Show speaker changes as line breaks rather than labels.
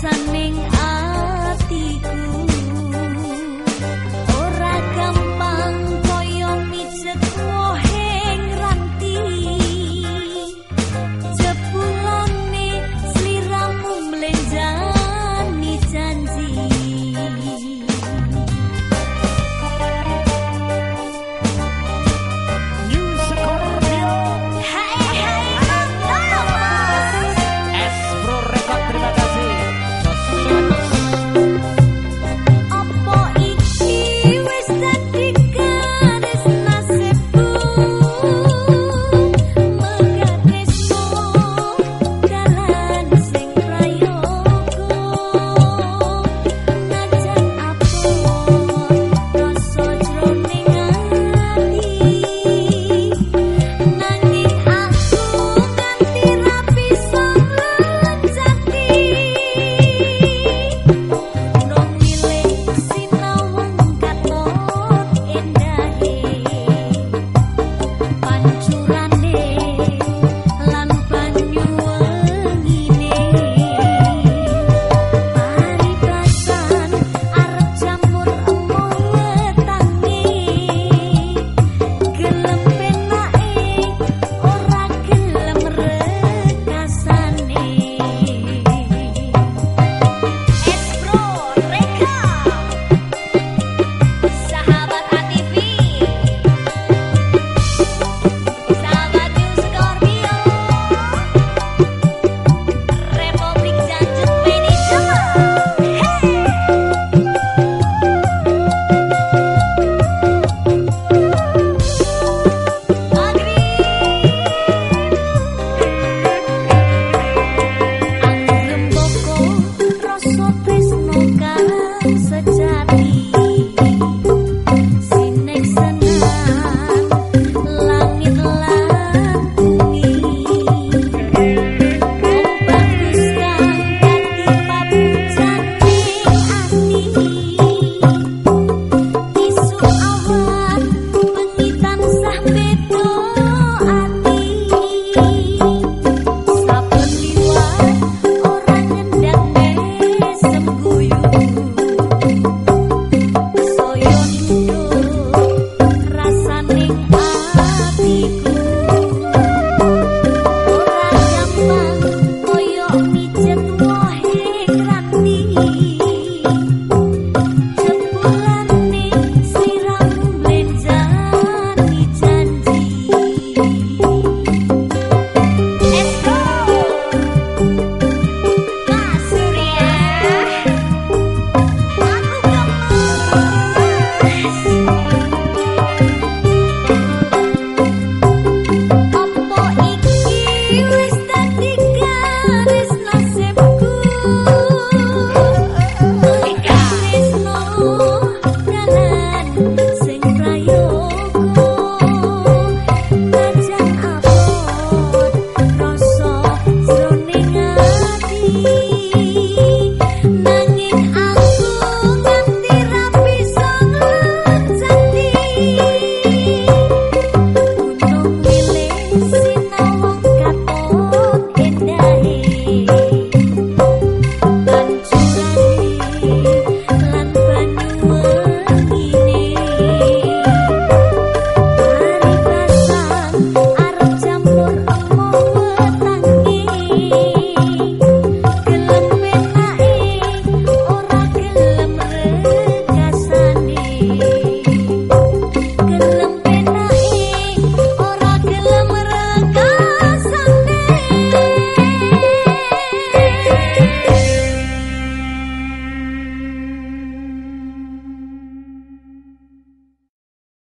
san ninh